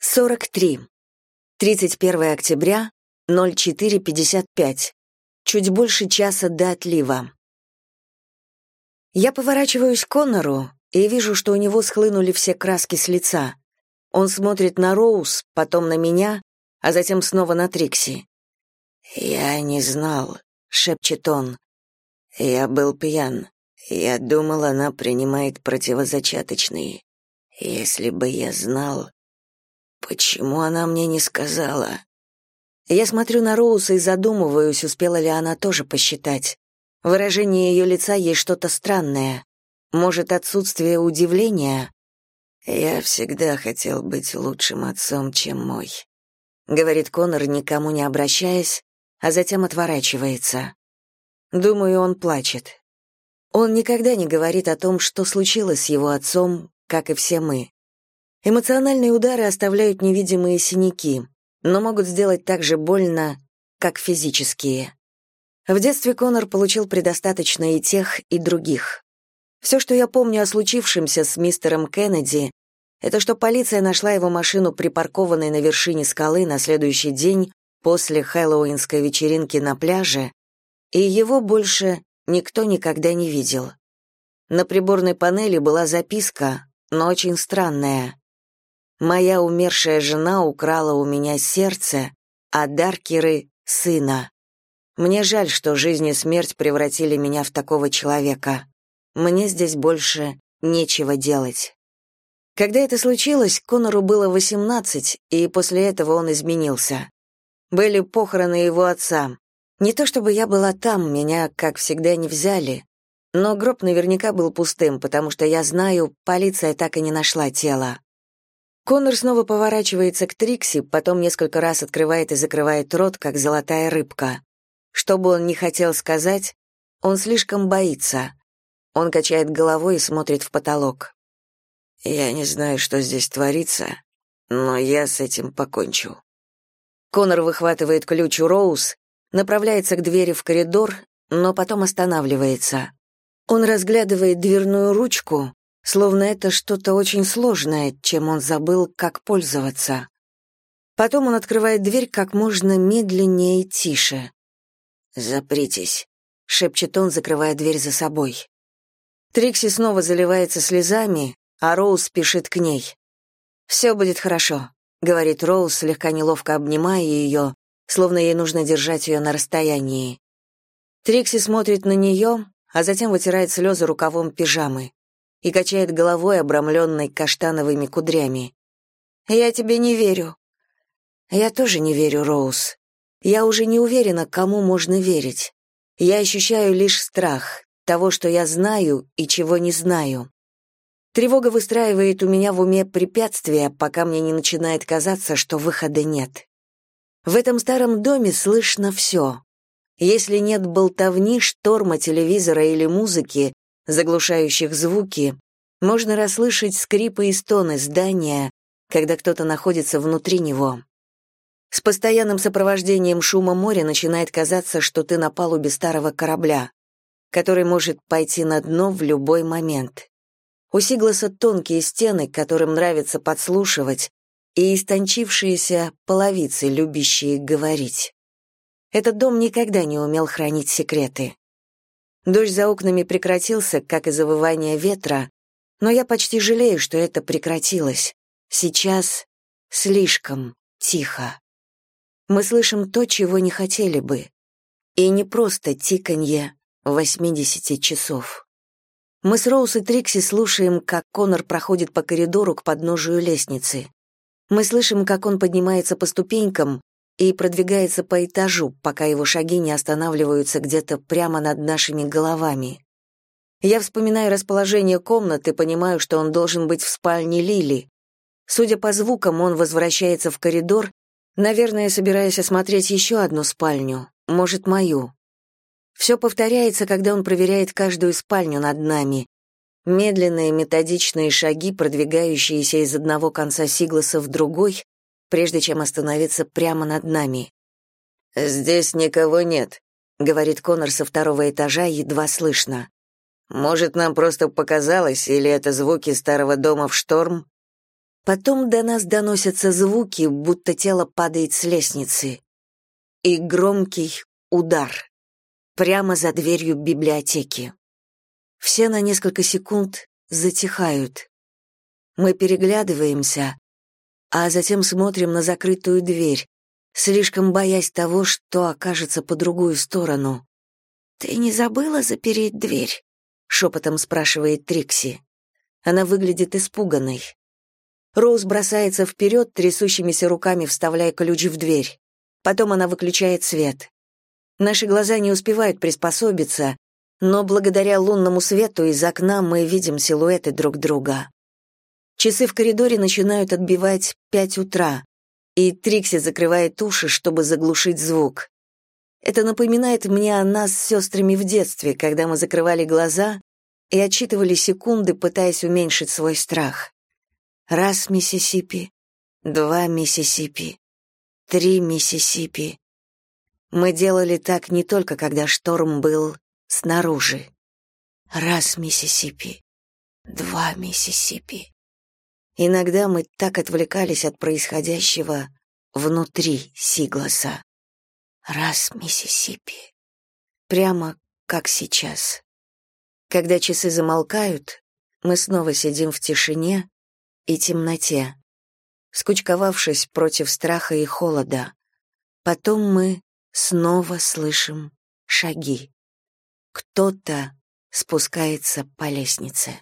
43. 31 октября, 04.55. Чуть больше часа до отлива. Я поворачиваюсь к Коннору и вижу, что у него схлынули все краски с лица. Он смотрит на Роуз, потом на меня, а затем снова на Трикси. «Я не знал», — шепчет он. «Я был пьян. Я думал, она принимает противозачаточные. Если бы я знал...» Почему она мне не сказала? Я смотрю на Роуз и задумываюсь, успела ли она тоже посчитать. Выражение ее лица есть что-то странное. Может, отсутствие удивления? Я всегда хотел быть лучшим отцом, чем мой, говорит Конор, никому не обращаясь, а затем отворачивается. Думаю, он плачет. Он никогда не говорит о том, что случилось с его отцом, как и все мы. Эмоциональные удары оставляют невидимые синяки, но могут сделать так же больно, как физические. В детстве Конор получил предостаточно и тех, и других. Все, что я помню о случившемся с мистером Кеннеди, это что полиция нашла его машину припаркованной на вершине скалы на следующий день после хэллоуинской вечеринки на пляже, и его больше никто никогда не видел. На приборной панели была записка, но очень странная. Моя умершая жена украла у меня сердце, а Даркеры — сына. Мне жаль, что жизнь и смерть превратили меня в такого человека. Мне здесь больше нечего делать. Когда это случилось, Конору было 18, и после этого он изменился. Были похороны его отца. Не то чтобы я была там, меня, как всегда, не взяли, но гроб наверняка был пустым, потому что я знаю, полиция так и не нашла тело. Коннор снова поворачивается к Трикси, потом несколько раз открывает и закрывает рот, как золотая рыбка. Что бы он ни хотел сказать, он слишком боится. Он качает головой и смотрит в потолок. «Я не знаю, что здесь творится, но я с этим покончу». Коннор выхватывает ключ у Роуз, направляется к двери в коридор, но потом останавливается. Он разглядывает дверную ручку, словно это что-то очень сложное, чем он забыл, как пользоваться. Потом он открывает дверь как можно медленнее и тише. «Запритесь», — шепчет он, закрывая дверь за собой. Трикси снова заливается слезами, а Роуз спешит к ней. «Все будет хорошо», — говорит Роуз, слегка неловко обнимая ее, словно ей нужно держать ее на расстоянии. Трикси смотрит на нее, а затем вытирает слезы рукавом пижамы и качает головой, обрамленной каштановыми кудрями. «Я тебе не верю». «Я тоже не верю, Роуз. Я уже не уверена, кому можно верить. Я ощущаю лишь страх того, что я знаю и чего не знаю. Тревога выстраивает у меня в уме препятствия, пока мне не начинает казаться, что выхода нет. В этом старом доме слышно все. Если нет болтовни, шторма, телевизора или музыки, заглушающих звуки, можно расслышать скрипы и стоны здания, когда кто-то находится внутри него. С постоянным сопровождением шума моря начинает казаться, что ты на палубе старого корабля, который может пойти на дно в любой момент. У Сигласа тонкие стены, которым нравится подслушивать, и истончившиеся половицы, любящие говорить. Этот дом никогда не умел хранить секреты. Дождь за окнами прекратился, как и завывание ветра, но я почти жалею, что это прекратилось. Сейчас слишком тихо. Мы слышим то, чего не хотели бы. И не просто тиканье 80 часов. Мы с Роуз и Трикси слушаем, как Конор проходит по коридору к подножию лестницы. Мы слышим, как он поднимается по ступенькам, и продвигается по этажу, пока его шаги не останавливаются где-то прямо над нашими головами. Я вспоминаю расположение комнаты, понимаю, что он должен быть в спальне Лили. Судя по звукам, он возвращается в коридор, наверное, собираясь осмотреть еще одну спальню, может, мою. Все повторяется, когда он проверяет каждую спальню над нами. Медленные методичные шаги, продвигающиеся из одного конца Сигласа в другой, прежде чем остановиться прямо над нами. «Здесь никого нет», — говорит Конор со второго этажа, едва слышно. «Может, нам просто показалось, или это звуки старого дома в шторм?» Потом до нас доносятся звуки, будто тело падает с лестницы. И громкий удар. Прямо за дверью библиотеки. Все на несколько секунд затихают. Мы переглядываемся, а затем смотрим на закрытую дверь, слишком боясь того, что окажется по другую сторону. «Ты не забыла запереть дверь?» — шепотом спрашивает Трикси. Она выглядит испуганной. Роуз бросается вперед, трясущимися руками вставляя ключ в дверь. Потом она выключает свет. Наши глаза не успевают приспособиться, но благодаря лунному свету из окна мы видим силуэты друг друга. Часы в коридоре начинают отбивать пять утра, и Трикси закрывает уши, чтобы заглушить звук. Это напоминает мне о нас с сестрами в детстве, когда мы закрывали глаза и отчитывали секунды, пытаясь уменьшить свой страх. Раз Миссисипи, два Миссисипи, три Миссисипи. Мы делали так не только, когда шторм был снаружи. Раз Миссисипи, два Миссисипи. Иногда мы так отвлекались от происходящего внутри Сигласа. Раз Миссисипи. Прямо как сейчас. Когда часы замолкают, мы снова сидим в тишине, и темноте, скучковавшись против страха и холода. Потом мы снова слышим шаги. Кто-то спускается по лестнице.